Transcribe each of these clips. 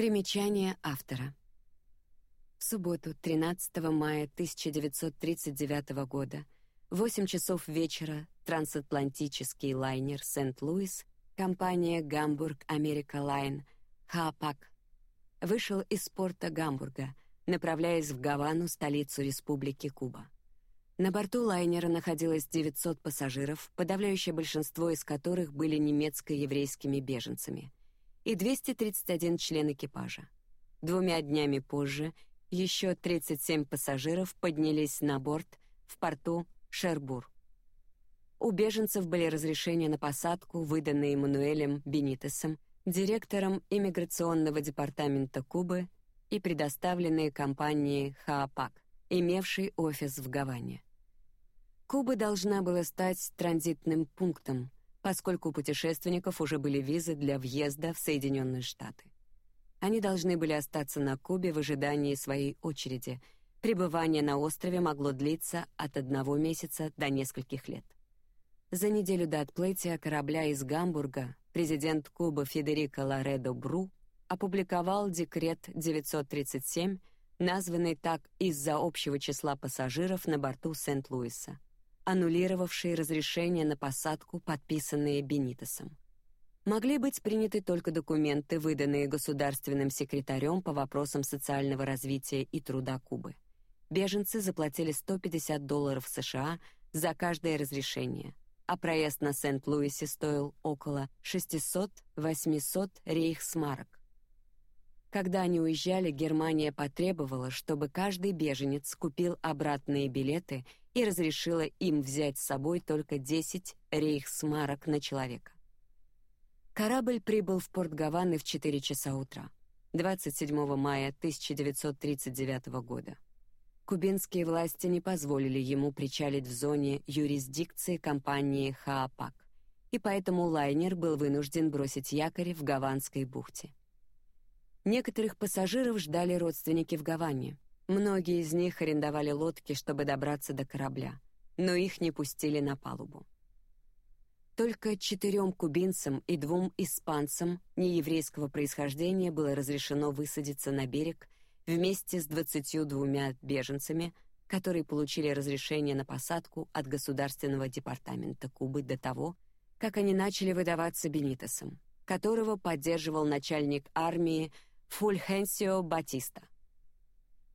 Примечание автора. В субботу, 13 мая 1939 года, в 8 часов вечера, трансатлантический лайнер Сент-Луис, компания Гамбург Америка Лайн, Хапаг, вышел из порта Гамбурга, направляясь в Гавану, столицу Республики Куба. На борту лайнера находилось 900 пассажиров, подавляющее большинство из которых были немецко-еврейскими беженцами — и 231 член экипажа. Двумя днями позже еще 37 пассажиров поднялись на борт в порту Шербур. У беженцев были разрешения на посадку, выданные Эммануэлем Бенитесом, директором иммиграционного департамента Кубы и предоставленные компанией Хаапак, имевшей офис в Гаване. Куба должна была стать транзитным пунктом, поскольку у путешественников уже были визы для въезда в Соединенные Штаты. Они должны были остаться на Кубе в ожидании своей очереди. Пребывание на острове могло длиться от одного месяца до нескольких лет. За неделю до отплытия корабля из Гамбурга президент Кубы Федерико Ларедо Бру опубликовал декрет 937, названный так из-за общего числа пассажиров на борту Сент-Луиса аннулировавшие разрешение на посадку, подписанные Бенитосом. Могли быть приняты только документы, выданные государственным секретарем по вопросам социального развития и труда Кубы. Беженцы заплатили 150 долларов США за каждое разрешение, а проезд на Сент-Луисе стоил около 600-800 рейхсмарок. Когда они уезжали, Германия потребовала, чтобы каждый беженец купил обратные билеты и разрешила им взять с собой только 10 рейхсмарок на человека. Корабль прибыл в порт Гаваны в 4 часа утра, 27 мая 1939 года. Кубинские власти не позволили ему причалить в зоне юрисдикции компании Хаапак, и поэтому лайнер был вынужден бросить якорь в Гаванской бухте. Некоторых пассажиров ждали родственники в Гаване. Многие из них арендовали лодки, чтобы добраться до корабля, но их не пустили на палубу. Только четырем кубинцам и двум испанцам нееврейского происхождения было разрешено высадиться на берег вместе с двадцатью двумя беженцами, которые получили разрешение на посадку от Государственного департамента Кубы до того, как они начали выдаваться Бенитосом, которого поддерживал начальник армии Фульхенсио Батиста.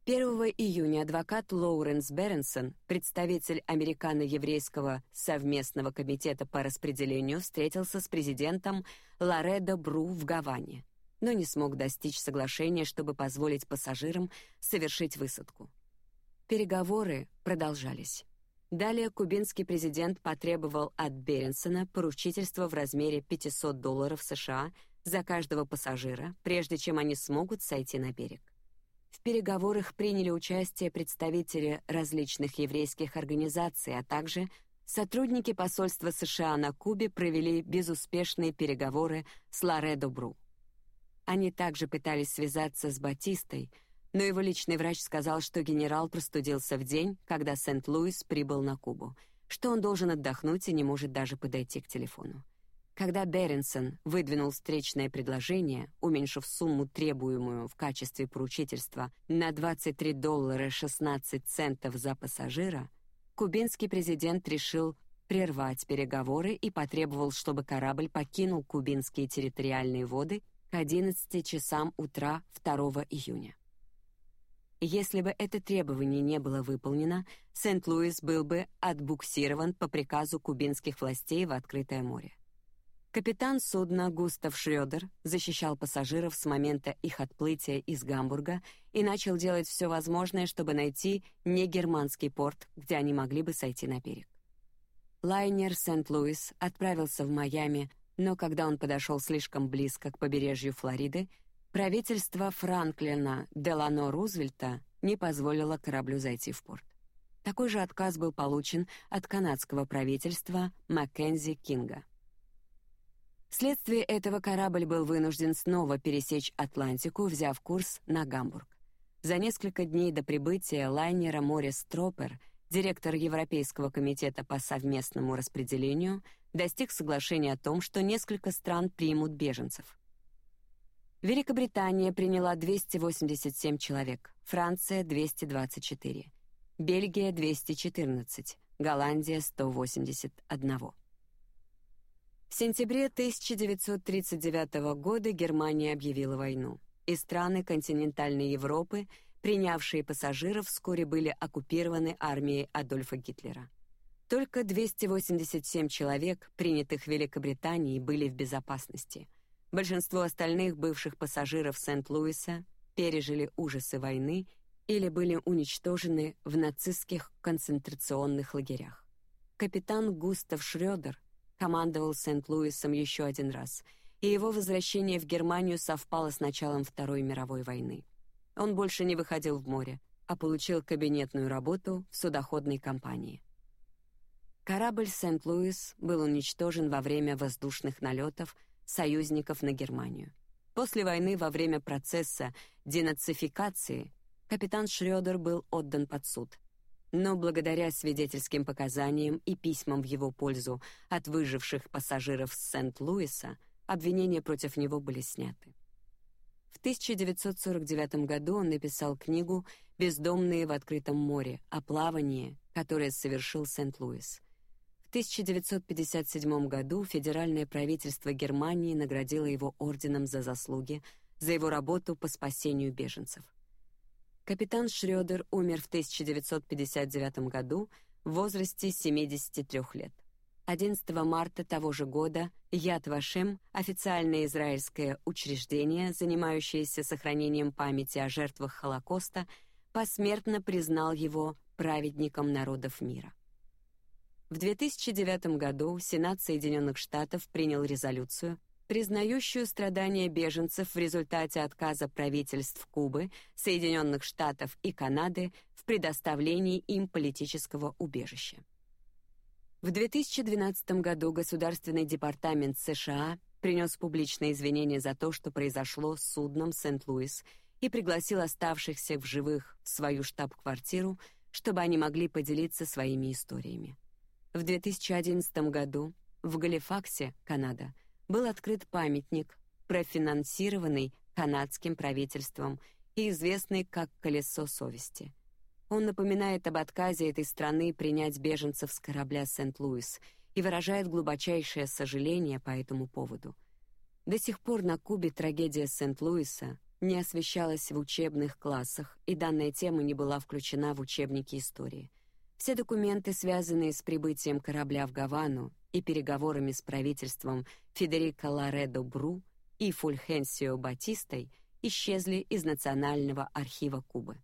1 июня адвокат Лоуренс Беренсон, представитель американо-еврейского совместного комитета по распределению, встретился с президентом Ларедо Бру в Гаване, но не смог достичь соглашения, чтобы позволить пассажирам совершить высадку. Переговоры продолжались. Далее кубинский президент потребовал от Беренсона поручительство в размере 500 долларов США за каждого пассажира, прежде чем они смогут сойти на берег. В переговорах приняли участие представители различных еврейских организаций, а также сотрудники посольства США на Кубе провели безуспешные переговоры с Ларедо Бру. Они также пытались связаться с Батистой, но его личный врач сказал, что генерал простудился в день, когда Сент-Луис прибыл на Кубу, что он должен отдохнуть и не может даже подойти к телефону. Когда Беренсон выдвинул встречное предложение, уменьшив сумму, требуемую в качестве поручительства, на 23 доллара 16 центов за пассажира, кубинский президент решил прервать переговоры и потребовал, чтобы корабль покинул кубинские территориальные воды к 11 часам утра 2 июня. Если бы это требование не было выполнено, Сент-Луис был бы отбуксирован по приказу кубинских властей в открытое море. Капитан судна Густав Шрёдер защищал пассажиров с момента их отплытия из Гамбурга и начал делать все возможное, чтобы найти негерманский порт, где они могли бы сойти на берег. Лайнер Сент-Луис отправился в Майами, но когда он подошел слишком близко к побережью Флориды, правительство Франклина Делано Рузвельта не позволило кораблю зайти в порт. Такой же отказ был получен от канадского правительства Маккензи Кинга. Вследствие этого корабль был вынужден снова пересечь Атлантику, взяв курс на Гамбург. За несколько дней до прибытия лайнера Морис Тропер, директор Европейского комитета по совместному распределению, достиг соглашения о том, что несколько стран примут беженцев. Великобритания приняла 287 человек, Франция — 224, Бельгия — 214, Голландия — 181. В сентябре 1939 года Германия объявила войну, и страны континентальной Европы, принявшие пассажиров, вскоре были оккупированы армией Адольфа Гитлера. Только 287 человек, принятых в Великобритании, были в безопасности. Большинство остальных бывших пассажиров Сент-Луиса пережили ужасы войны или были уничтожены в нацистских концентрационных лагерях. Капитан Густав Шрёдер командовал Сент-Луисом еще один раз, и его возвращение в Германию совпало с началом Второй мировой войны. Он больше не выходил в море, а получил кабинетную работу в судоходной компании. Корабль Сент-Луис был уничтожен во время воздушных налетов союзников на Германию. После войны, во время процесса денацификации, капитан Шрёдер был отдан под суд, но благодаря свидетельским показаниям и письмам в его пользу от выживших пассажиров с Сент-Луиса обвинения против него были сняты. В 1949 году он написал книгу «Бездомные в открытом море» о плавании, которое совершил Сент-Луис. В 1957 году федеральное правительство Германии наградило его орденом за заслуги за его работу по спасению беженцев. Капитан Шрёдер умер в 1959 году в возрасте 73 лет. 11 марта того же года Яд Вашем, официальное израильское учреждение, занимающееся сохранением памяти о жертвах Холокоста, посмертно признал его праведником народов мира. В 2009 году Сенат Соединенных Штатов принял резолюцию, признающую страдания беженцев в результате отказа правительств Кубы, Соединенных Штатов и Канады в предоставлении им политического убежища. В 2012 году Государственный департамент США принес публичные извинения за то, что произошло с судном Сент-Луис, и пригласил оставшихся в живых в свою штаб-квартиру, чтобы они могли поделиться своими историями. В 2011 году в Галифаксе, Канада, был открыт памятник, профинансированный канадским правительством и известный как «Колесо совести». Он напоминает об отказе этой страны принять беженцев с корабля «Сент-Луис» и выражает глубочайшее сожаление по этому поводу. До сих пор на Кубе трагедия Сент-Луиса не освещалась в учебных классах, и данная тема не была включена в учебники истории. Все документы, связанные с прибытием корабля в Гавану и переговорами с правительством Федерико Ларедо Бру и Фульхенсио Батистой исчезли из Национального архива Кубы.